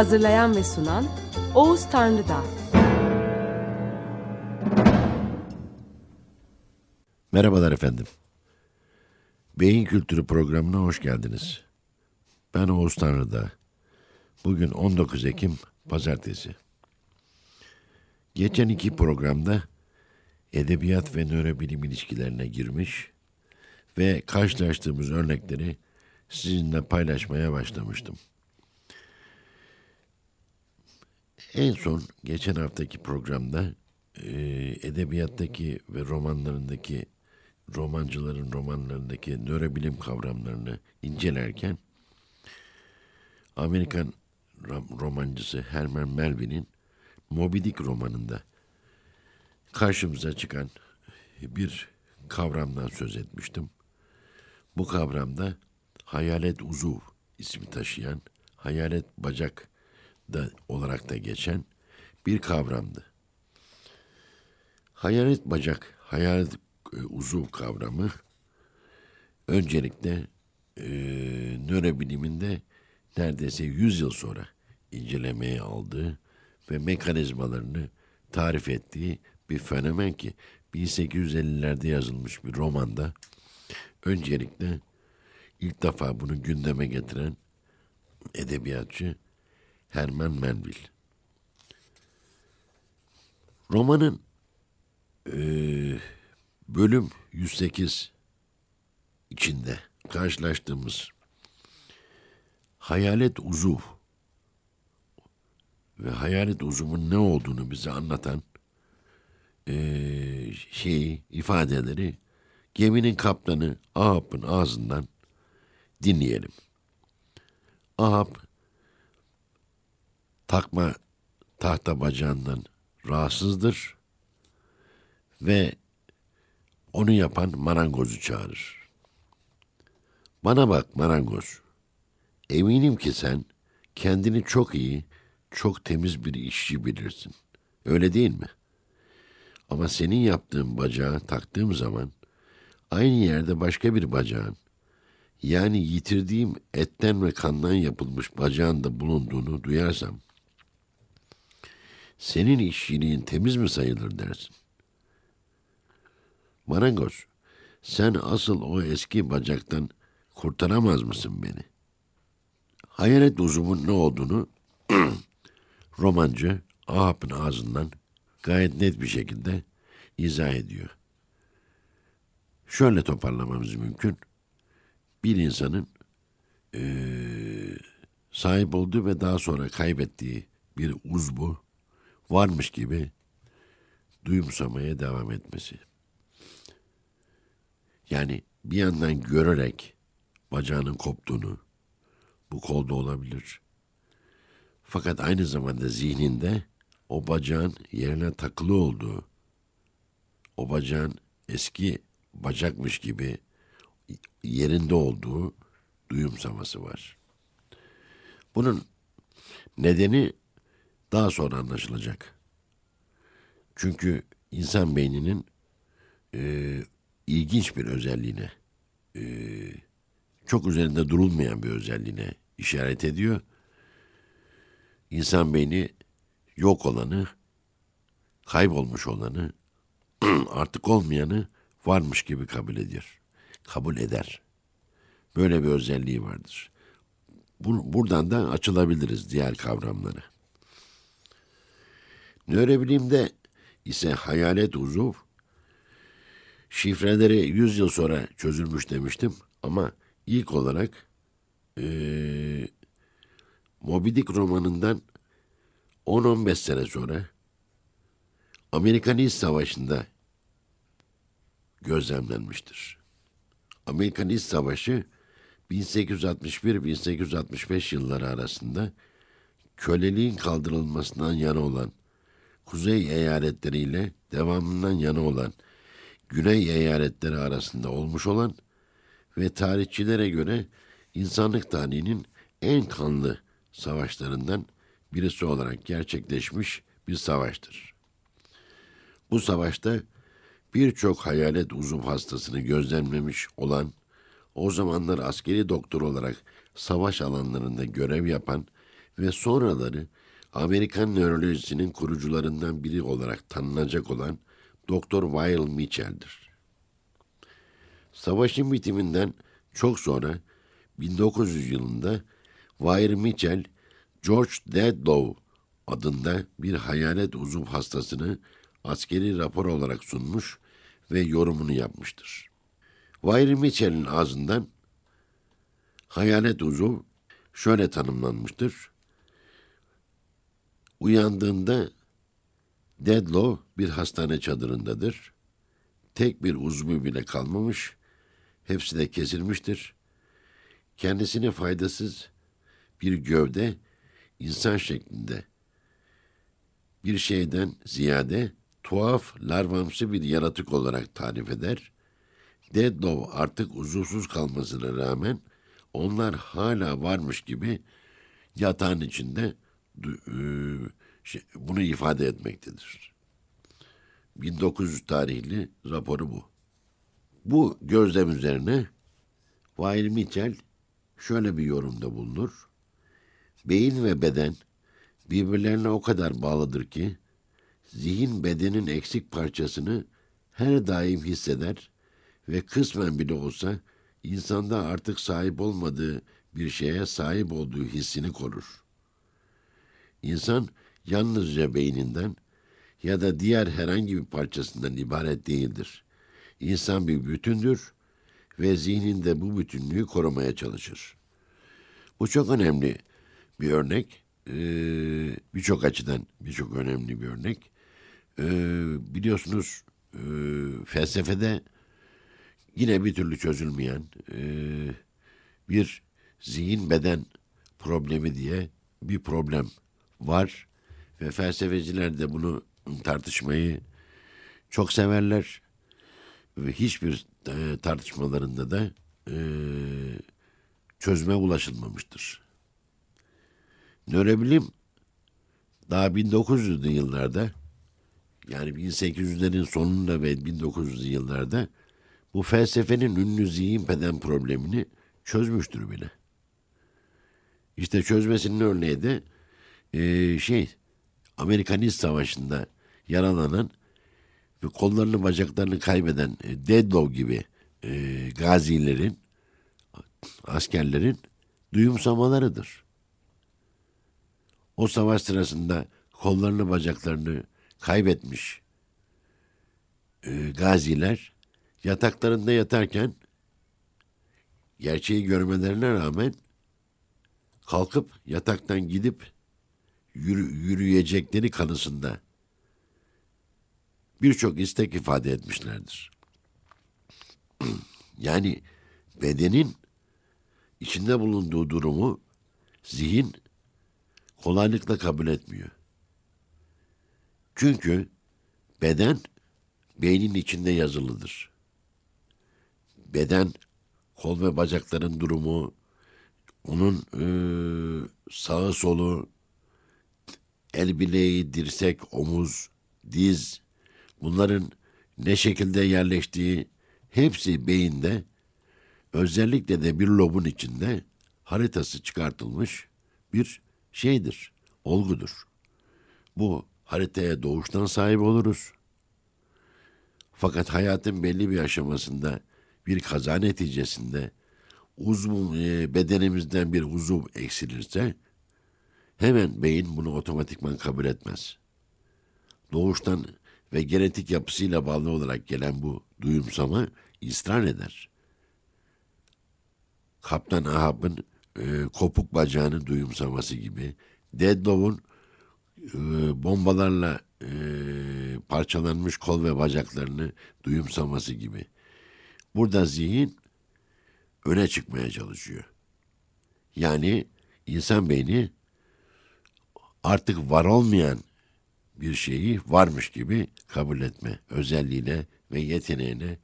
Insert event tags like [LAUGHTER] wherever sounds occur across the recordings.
Hazırlayan ve sunan Oğuz Tanrıdağ. Merhabalar efendim. Beyin Kültürü programına hoş geldiniz. Ben Oğuz Tanrıdağ. Bugün 19 Ekim Pazartesi. Geçen iki programda edebiyat ve nörobilim ilişkilerine girmiş ve karşılaştığımız örnekleri sizinle paylaşmaya başlamıştım. En son geçen haftaki programda e, edebiyattaki ve romanlarındaki romancıların romanlarındaki nörobilim kavramlarını incelerken Amerikan romancısı Herman Melville'in Moby Dick romanında karşımıza çıkan bir kavramdan söz etmiştim. Bu kavramda hayalet uzuv ismi taşıyan, hayalet bacak da olarak da geçen bir kavramdı. Hayalet bacak, hayalet e, uzuv kavramı öncelikle e, nörobiliminde neredeyse 100 yıl sonra incelemeye aldığı ve mekanizmalarını tarif ettiği bir fenomen ki 1850'lerde yazılmış bir romanda öncelikle ilk defa bunu gündeme getiren edebiyatçı Herman Melville. Romanın e, bölüm 108 içinde karşılaştığımız hayalet uzuv ve hayalet uzuvun ne olduğunu bize anlatan e, şeyi, ifadeleri geminin kaptanı Ahab'ın ağzından dinleyelim. Ahab takma tahta bacağından rahatsızdır ve onu yapan marangozu çağırır. Bana bak marangoz, eminim ki sen kendini çok iyi, çok temiz bir işçi bilirsin. Öyle değil mi? Ama senin yaptığın bacağı taktığım zaman aynı yerde başka bir bacağın, yani yitirdiğim etten ve kandan yapılmış bacağın da bulunduğunu duyarsam, senin işçiliğin temiz mi sayılır dersin? Marangoz, sen asıl o eski bacaktan kurtaramaz mısın beni? Hayalet uzumun ne olduğunu [CLEARS THROAT] romancı Ahab'ın ağzından gayet net bir şekilde izah ediyor. Şöyle toparlamamız mümkün. Bir insanın e, sahip olduğu ve daha sonra kaybettiği bir uzvu varmış gibi duyumsamaya devam etmesi. Yani bir yandan görerek bacağının koptuğunu, bu kolda olabilir. Fakat aynı zamanda zihninde o bacağın yerine takılı olduğu, o bacağın eski bacakmış gibi yerinde olduğu duyumsaması var. Bunun nedeni daha sonra anlaşılacak. Çünkü insan beyninin e, ilginç bir özelliğine, e, çok üzerinde durulmayan bir özelliğine işaret ediyor. İnsan beyni yok olanı, kaybolmuş olanı, [CLEARS THROAT] artık olmayanı varmış gibi kabul ediyor. Kabul eder. Böyle bir özelliği vardır. buradan da açılabiliriz diğer kavramları. Nörobilimde ise hayalet uzuv şifreleri 100 yıl sonra çözülmüş demiştim ama ilk olarak e, Moby Dick romanından 10-15 sene sonra Amerikan İç Savaşı'nda gözlemlenmiştir. Amerikan İç Savaşı 1861-1865 yılları arasında köleliğin kaldırılmasından yana olan kuzey eyaletleriyle devamından yana olan güney eyaletleri arasında olmuş olan ve tarihçilere göre insanlık tarihinin en kanlı savaşlarından birisi olarak gerçekleşmiş bir savaştır. Bu savaşta birçok hayalet uzuv hastasını gözlemlemiş olan, o zamanlar askeri doktor olarak savaş alanlarında görev yapan ve sonraları Amerikan nörolojisinin kurucularından biri olarak tanınacak olan Doktor Weil Mitchell'dir. Savaşın bitiminden çok sonra 1900 yılında Weil Mitchell, George Dedlow adında bir hayalet uzuv hastasını askeri rapor olarak sunmuş ve yorumunu yapmıştır. Weil Mitchell'in ağzından hayalet uzuv şöyle tanımlanmıştır. Uyandığında Dedlow bir hastane çadırındadır. Tek bir uzvu bile kalmamış, hepsi de kesilmiştir. Kendisini faydasız bir gövde, insan şeklinde bir şeyden ziyade tuhaf, larvamsı bir yaratık olarak tarif eder. Dedlow artık uzuvsuz kalmasına rağmen onlar hala varmış gibi yatağın içinde şey, bunu ifade etmektedir. 1900 tarihli raporu bu. Bu gözlem üzerine Weil Mitchell şöyle bir yorumda bulunur. Beyin ve beden birbirlerine o kadar bağlıdır ki zihin bedenin eksik parçasını her daim hisseder ve kısmen bile olsa insanda artık sahip olmadığı bir şeye sahip olduğu hissini korur. İnsan yalnızca beyninden ya da diğer herhangi bir parçasından ibaret değildir. İnsan bir bütündür ve zihninde bu bütünlüğü korumaya çalışır. Bu çok önemli bir örnek. Ee, birçok açıdan birçok önemli bir örnek. Ee, biliyorsunuz e, felsefede yine bir türlü çözülmeyen e, bir zihin beden problemi diye bir problem var ve felsefeciler de bunu tartışmayı çok severler ve hiçbir e, tartışmalarında da e, çözüme ulaşılmamıştır. Nörobilim daha 1900'lü yıllarda yani 1800'lerin sonunda ve 1900'lü yıllarda bu felsefenin ünlü zihin beden problemini çözmüştür bile. İşte çözmesinin örneği de e, şey Amerikan İç Savaşı'nda yaralanan ve kollarını bacaklarını kaybeden e, Dedlow gibi e, gazilerin, askerlerin duyumsamalarıdır. O savaş sırasında kollarını bacaklarını kaybetmiş e, gaziler yataklarında yatarken gerçeği görmelerine rağmen kalkıp yataktan gidip yürü, yürüyecekleri kanısında birçok istek ifade etmişlerdir. [CLEARS THROAT] yani bedenin içinde bulunduğu durumu zihin kolaylıkla kabul etmiyor. Çünkü beden beynin içinde yazılıdır. Beden, kol ve bacakların durumu, onun e, sağı solu, el bileği, dirsek, omuz, diz bunların ne şekilde yerleştiği hepsi beyinde özellikle de bir lobun içinde haritası çıkartılmış bir şeydir, olgudur. Bu haritaya doğuştan sahip oluruz. Fakat hayatın belli bir aşamasında bir kaza neticesinde uzun e, bedenimizden bir uzuv eksilirse Hemen beyin bunu otomatikman kabul etmez. Doğuştan ve genetik yapısıyla bağlı olarak gelen bu duyumsama israr eder. Kaptan Ahab'ın e, kopuk bacağını duyumsaması gibi, Dedlow'un e, bombalarla e, parçalanmış kol ve bacaklarını duyumsaması gibi. Burada zihin öne çıkmaya çalışıyor. Yani insan beyni artık var olmayan bir şeyi varmış gibi kabul etme özelliğine ve yeteneğine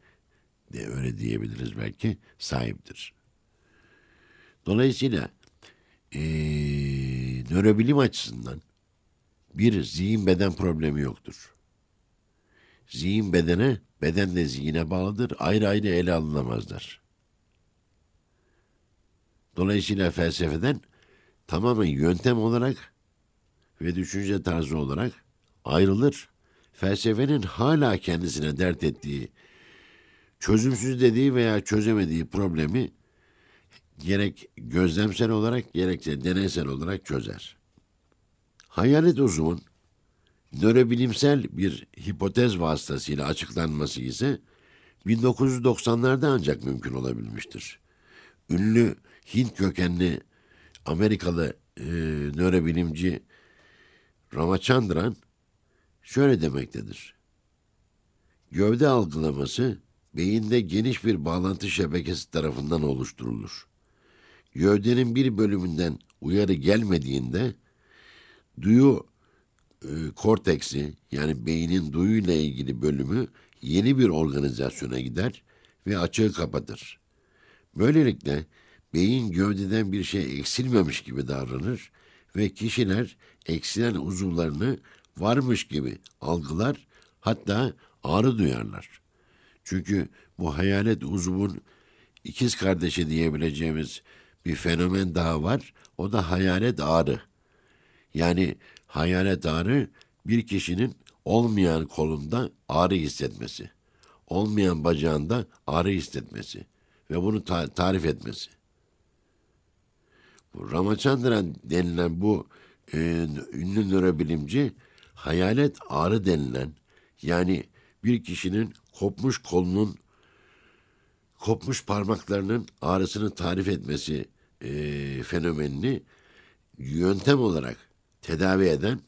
de öyle diyebiliriz belki sahiptir. Dolayısıyla ee, nörobilim açısından bir zihin beden problemi yoktur. Zihin bedene, beden de zihine bağlıdır. Ayrı ayrı ele alınamazlar. Dolayısıyla felsefeden tamamen yöntem olarak ve düşünce tarzı olarak ayrılır. Felsefenin hala kendisine dert ettiği, çözümsüz dediği veya çözemediği problemi gerek gözlemsel olarak gerekse deneysel olarak çözer. Hayalet uzuvun nörobilimsel bir hipotez vasıtasıyla açıklanması ise 1990'larda ancak mümkün olabilmiştir. Ünlü Hint kökenli Amerikalı e, nörobilimci Ramachandran şöyle demektedir. Gövde algılaması beyinde geniş bir bağlantı şebekesi tarafından oluşturulur. Gövdenin bir bölümünden uyarı gelmediğinde duyu e, korteksi yani beynin duyuyla ilgili bölümü yeni bir organizasyona gider ve açığı kapatır. Böylelikle beyin gövdeden bir şey eksilmemiş gibi davranır ve kişiler eksilen uzuvlarını varmış gibi algılar hatta ağrı duyarlar. Çünkü bu hayalet uzuvun ikiz kardeşi diyebileceğimiz bir fenomen daha var. O da hayalet ağrı. Yani hayalet ağrı bir kişinin olmayan kolunda ağrı hissetmesi, olmayan bacağında ağrı hissetmesi ve bunu ta- tarif etmesi. Bu Ramachandran denilen bu e, ünlü nörobilimci hayalet ağrı denilen yani bir kişinin kopmuş kolunun kopmuş parmaklarının ağrısını tarif etmesi e, fenomenini yöntem olarak tedavi eden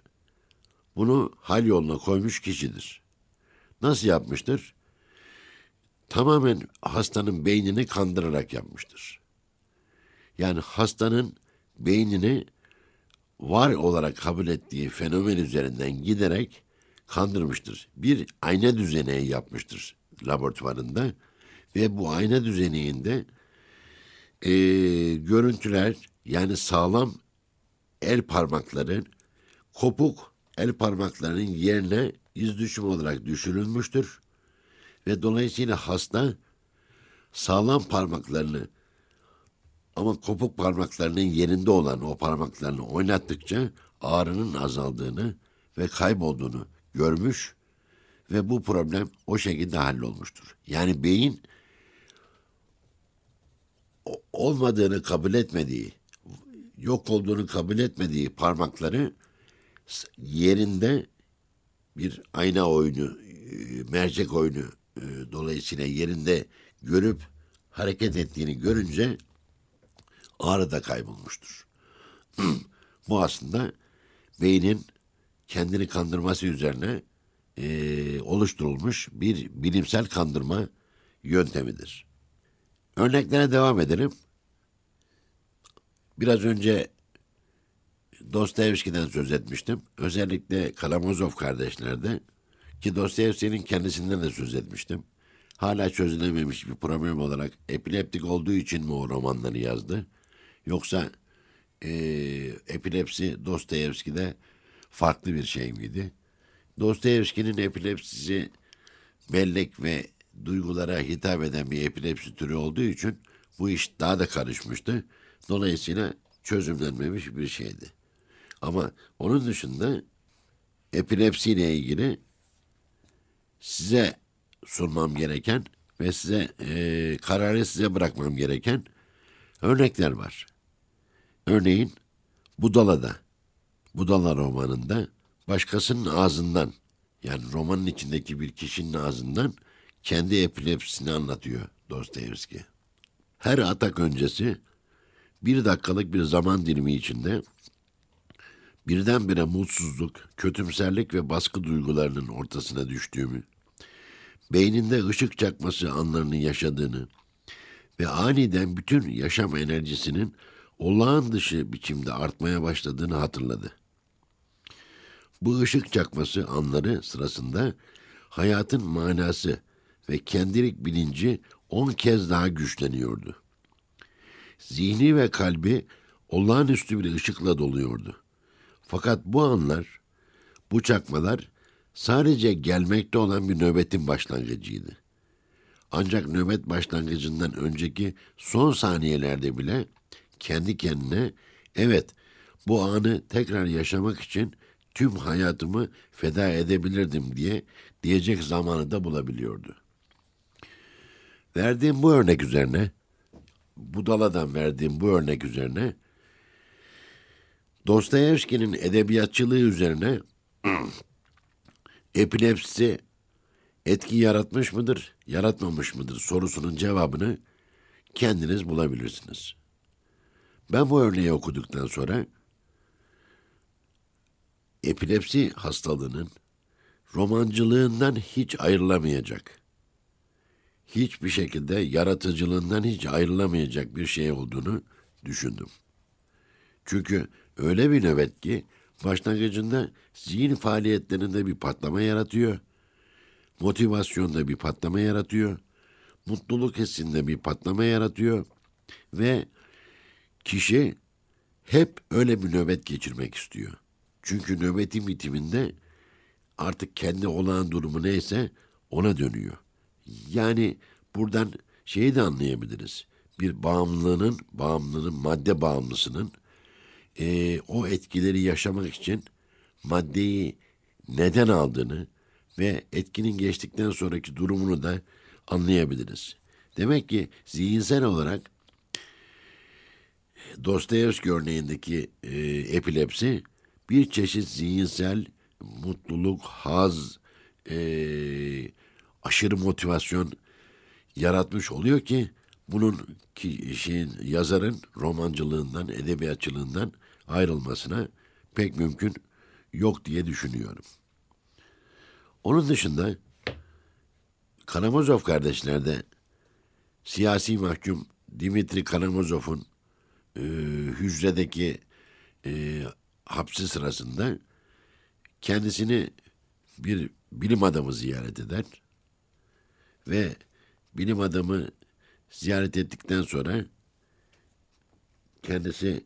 bunu hal yoluna koymuş kişidir. Nasıl yapmıştır? Tamamen hastanın beynini kandırarak yapmıştır. Yani hastanın beynini var olarak kabul ettiği fenomen üzerinden giderek kandırmıştır. Bir ayna düzeneği yapmıştır laboratuvarında ve bu ayna düzeneğinde e, görüntüler yani sağlam el parmakları kopuk el parmaklarının yerine iz düşüm olarak düşürülmüştür ve dolayısıyla hasta sağlam parmaklarını ama kopuk parmaklarının yerinde olan o parmaklarını oynattıkça ağrının azaldığını ve kaybolduğunu görmüş ve bu problem o şekilde hallolmuştur. Yani beyin olmadığını kabul etmediği, yok olduğunu kabul etmediği parmakları yerinde bir ayna oyunu, e, mercek oyunu e, dolayısıyla yerinde görüp hareket ettiğini görünce ağrı da kaybolmuştur. [CLEARS THROAT] Bu aslında beynin kendini kandırması üzerine e, oluşturulmuş bir bilimsel kandırma yöntemidir. Örneklere devam edelim. Biraz önce Dostoyevski'den söz etmiştim. Özellikle Karamazov kardeşlerde ki Dostoyevski'nin kendisinden de söz etmiştim. Hala çözülememiş bir problem olarak epileptik olduğu için mi o romanları yazdı? Yoksa e, epilepsi Dostoyevski'de farklı bir şey miydi? Dostoyevski'nin epilepsisi bellek ve duygulara hitap eden bir epilepsi türü olduğu için bu iş daha da karışmıştı. Dolayısıyla çözümlenmemiş bir şeydi. Ama onun dışında epilepsiyle ilgili size sunmam gereken ve size e, kararı size bırakmam gereken örnekler var. Örneğin Budala'da, Budala romanında başkasının ağzından yani romanın içindeki bir kişinin ağzından kendi epilepsisini anlatıyor Dostoyevski. Her atak öncesi bir dakikalık bir zaman dilimi içinde birdenbire mutsuzluk, kötümserlik ve baskı duygularının ortasına düştüğümü, beyninde ışık çakması anlarını yaşadığını ve aniden bütün yaşam enerjisinin olağan dışı biçimde artmaya başladığını hatırladı. Bu ışık çakması anları sırasında hayatın manası ve kendilik bilinci on kez daha güçleniyordu. Zihni ve kalbi olağanüstü bir ışıkla doluyordu. Fakat bu anlar, bu çakmalar sadece gelmekte olan bir nöbetin başlangıcıydı. Ancak nöbet başlangıcından önceki son saniyelerde bile kendi kendine evet bu anı tekrar yaşamak için tüm hayatımı feda edebilirdim diye diyecek zamanı da bulabiliyordu. Verdiğim bu örnek üzerine, Budala'dan verdiğim bu örnek üzerine, Dostoyevski'nin edebiyatçılığı üzerine [CLEARS THROAT] epilepsi etki yaratmış mıdır, yaratmamış mıdır sorusunun cevabını kendiniz bulabilirsiniz. Ben bu örneği okuduktan sonra epilepsi hastalığının romancılığından hiç ayrılamayacak, hiçbir şekilde yaratıcılığından hiç ayrılamayacak bir şey olduğunu düşündüm. Çünkü öyle bir nöbet ki başlangıcında zihin faaliyetlerinde bir patlama yaratıyor, motivasyonda bir patlama yaratıyor, mutluluk hissinde bir patlama yaratıyor ve kişi hep öyle bir nöbet geçirmek istiyor. Çünkü nöbetin bitiminde artık kendi olağan durumu neyse ona dönüyor. Yani buradan şeyi de anlayabiliriz. Bir bağımlılığının, bağımlının, madde bağımlısının e, o etkileri yaşamak için maddeyi neden aldığını ve etkinin geçtikten sonraki durumunu da anlayabiliriz. Demek ki zihinsel olarak Dostoyevski örneğindeki e, epilepsi bir çeşit zihinsel mutluluk, haz, e, aşırı motivasyon yaratmış oluyor ki bunun ki şeyin yazarın romancılığından, edebiyatçılığından ayrılmasına pek mümkün yok diye düşünüyorum. Onun dışında Karamazov kardeşlerde siyasi mahkum Dimitri Karamazov'un e, hücredeki e, hapsi sırasında kendisini bir bilim adamı ziyaret eder ve bilim adamı ziyaret ettikten sonra kendisi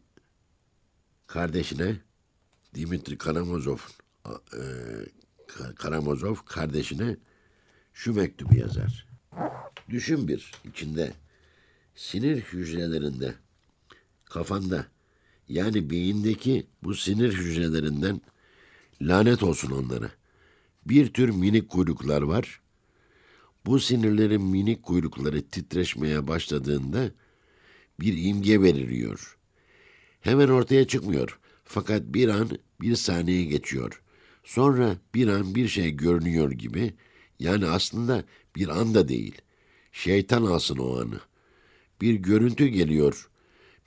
kardeşine Dimitri Karamazov e, Karamazov kardeşine şu mektubu yazar. Düşün bir içinde sinir hücrelerinde kafanda yani beyindeki bu sinir hücrelerinden lanet olsun onlara. Bir tür minik kuyruklar var. Bu sinirlerin minik kuyrukları titreşmeye başladığında bir imge beliriyor. Hemen ortaya çıkmıyor. Fakat bir an bir saniye geçiyor. Sonra bir an bir şey görünüyor gibi. Yani aslında bir anda değil. Şeytan alsın o anı. Bir görüntü geliyor.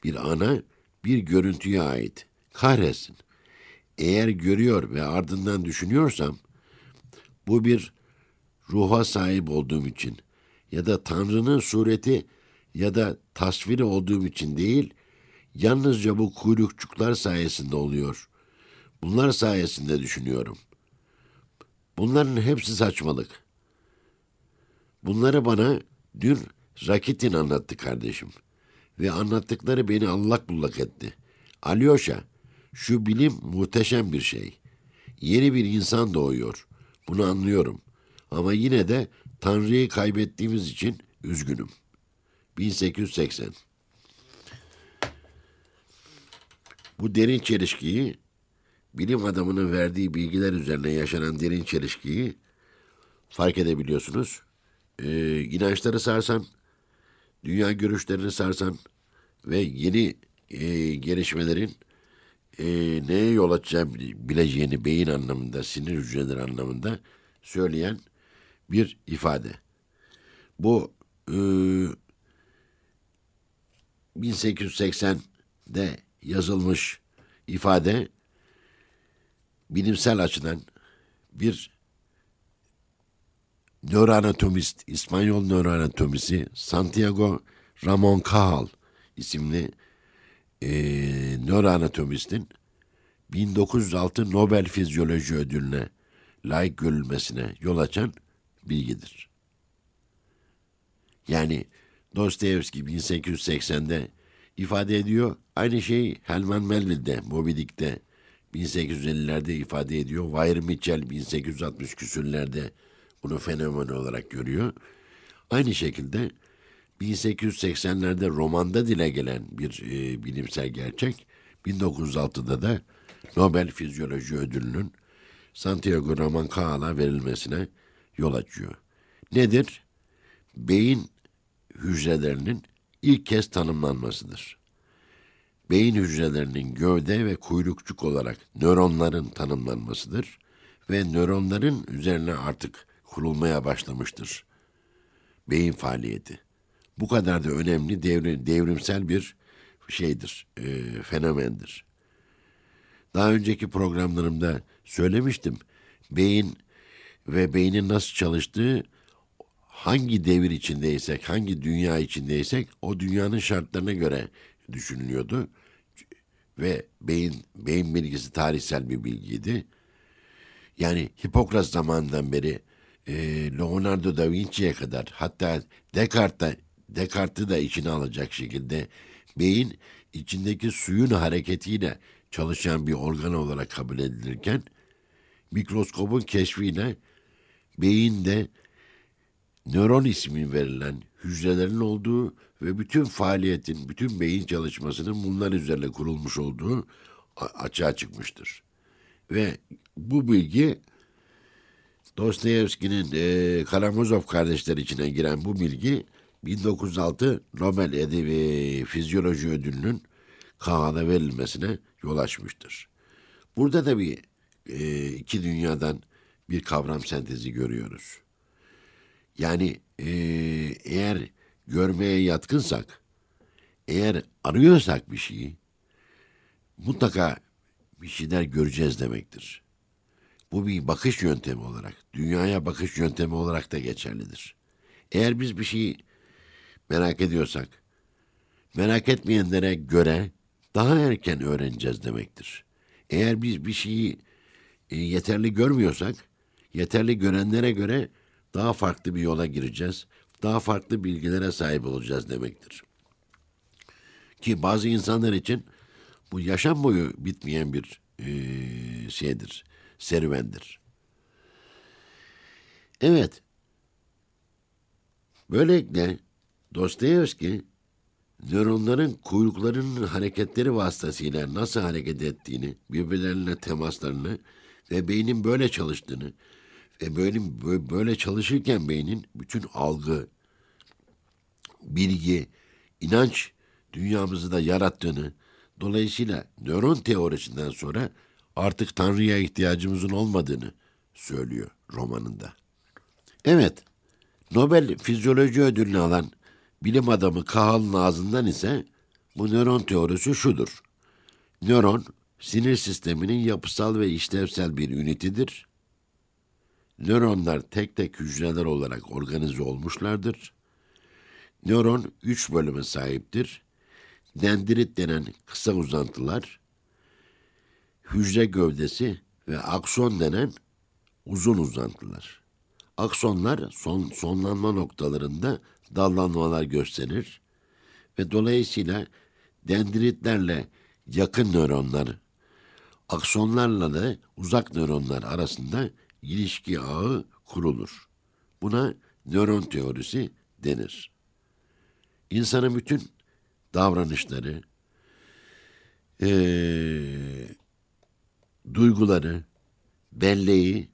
Bir ana bir görüntüye ait. Kahretsin. Eğer görüyor ve ardından düşünüyorsam bu bir ruha sahip olduğum için ya da Tanrı'nın sureti ya da tasviri olduğum için değil, yalnızca bu kuyrukçuklar sayesinde oluyor. Bunlar sayesinde düşünüyorum. Bunların hepsi saçmalık. Bunları bana dün Rakitin anlattı kardeşim. Ve anlattıkları beni allak bullak etti. Alyosha, şu bilim muhteşem bir şey. Yeni bir insan doğuyor. Bunu anlıyorum. Ama yine de Tanrı'yı kaybettiğimiz için üzgünüm. 1880 Bu derin çelişkiyi, bilim adamının verdiği bilgiler üzerine yaşanan derin çelişkiyi fark edebiliyorsunuz. Ee, inançları sarsan, dünya görüşlerini sarsan ve yeni e, gelişmelerin e, neye yol açacağı bileceğini beyin anlamında, sinir hücreleri anlamında söyleyen bir ifade. Bu e, 1880'de yazılmış ifade bilimsel açıdan bir nöroanatomist, İspanyol nöroanatomisi Santiago Ramon Cajal isimli e, nöroanatomistin 1906 Nobel Fizyoloji Ödülüne layık görülmesine yol açan bilgidir. Yani Dostoyevski 1880'de ifade ediyor. Aynı şey Helman Melville'de, Moby Dick'te 1850'lerde ifade ediyor. Weir Mitchell 1860 küsürlerde bunu fenomen olarak görüyor. Aynı şekilde 1880'lerde romanda dile gelen bir e, bilimsel gerçek 1906'da da Nobel Fizyoloji Ödülü'nün Santiago Ramon Cajal'a verilmesine yol açıyor. Nedir? Beyin hücrelerinin ilk kez tanımlanmasıdır. Beyin hücrelerinin gövde ve kuyrukçuk olarak nöronların tanımlanmasıdır ve nöronların üzerine artık kurulmaya başlamıştır beyin faaliyeti. Bu kadar da önemli devrim, devrimsel bir şeydir, e, fenomendir. Daha önceki programlarımda söylemiştim. Beyin ve beynin nasıl çalıştığı hangi devir içindeysek, hangi dünya içindeysek o dünyanın şartlarına göre düşünülüyordu. Ve beyin beyin bilgisi tarihsel bir bilgiydi. Yani Hipokrat zamanından beri e, Leonardo da Vinci'ye kadar hatta Descartes'te Descartes'i de içine alacak şekilde beyin içindeki suyun hareketiyle çalışan bir organ olarak kabul edilirken mikroskopun keşfiyle beyinde nöron ismi verilen hücrelerin olduğu ve bütün faaliyetin, bütün beyin çalışmasının bunlar üzerine kurulmuş olduğu açığa çıkmıştır. Ve bu bilgi Dostoyevski'nin e, Karamazov kardeşler içine giren bu bilgi 1906 Nobel Edebi Fizyoloji Ödülü'nün Kaan'a verilmesine yol açmıştır. Burada da bir e, iki dünyadan bir kavram sentezi görüyoruz. Yani e, eğer görmeye yatkınsak, eğer arıyorsak bir şeyi, mutlaka bir şeyler göreceğiz demektir. Bu bir bakış yöntemi olarak, dünyaya bakış yöntemi olarak da geçerlidir. Eğer biz bir şeyi merak ediyorsak, merak etmeyenlere göre daha erken öğreneceğiz demektir. Eğer biz bir şeyi e, yeterli görmüyorsak, yeterli görenlere göre daha farklı bir yola gireceğiz, daha farklı bilgilere sahip olacağız demektir. Ki bazı insanlar için bu yaşam boyu bitmeyen bir e, şeydir, serüvendir. Evet, böylelikle Dostoyevski nöronların kuyruklarının hareketleri vasıtasıyla nasıl hareket ettiğini, birbirlerine temaslarını ve beynin böyle çalıştığını ve böyle, böyle çalışırken beynin bütün algı, bilgi, inanç dünyamızı da yarattığını, dolayısıyla nöron teorisinden sonra artık Tanrı'ya ihtiyacımızın olmadığını söylüyor romanında. Evet, Nobel Fizyoloji Ödülünü alan bilim adamı Kahal'ın ağzından ise bu nöron teorisi şudur. Nöron, sinir sisteminin yapısal ve işlevsel bir ünitidir. Nöronlar tek tek hücreler olarak organize olmuşlardır. Nöron üç bölüme sahiptir. Dendrit denen kısa uzantılar, hücre gövdesi ve akson denen uzun uzantılar. Aksonlar son, sonlanma noktalarında dallanmalar gösterir ve dolayısıyla dendritlerle yakın nöronlar, aksonlarla da uzak nöronlar arasında ilişki ağı kurulur. Buna nöron teorisi denir. İnsanın bütün davranışları, ee, duyguları, belleği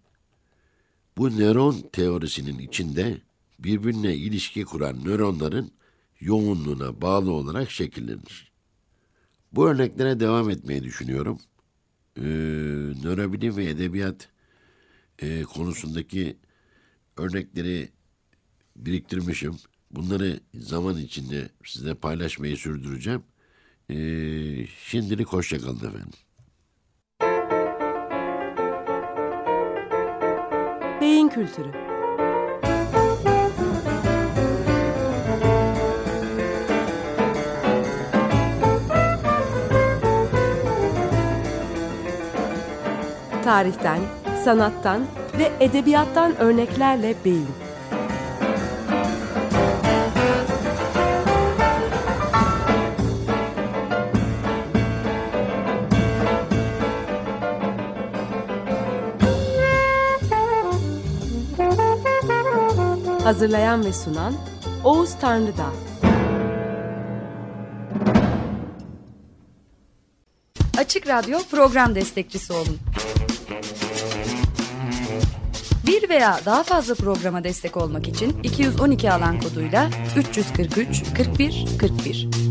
bu nöron teorisinin içinde birbirine ilişki kuran nöronların yoğunluğuna bağlı olarak şekillenir. Bu örneklere devam etmeyi düşünüyorum. Ee, nörobilim ve edebiyat e, konusundaki örnekleri biriktirmişim. Bunları zaman içinde size paylaşmayı sürdüreceğim. Ee, şimdilik hoşçakalın efendim. Kültürü Tarihten, sanattan ve edebiyattan örneklerle beyin. Hazırlayan ve sunan Oğuz Tanrıdağ. Açık Radyo program destekçisi olun. Bir veya daha fazla programa destek olmak için 212 alan koduyla 343 41 41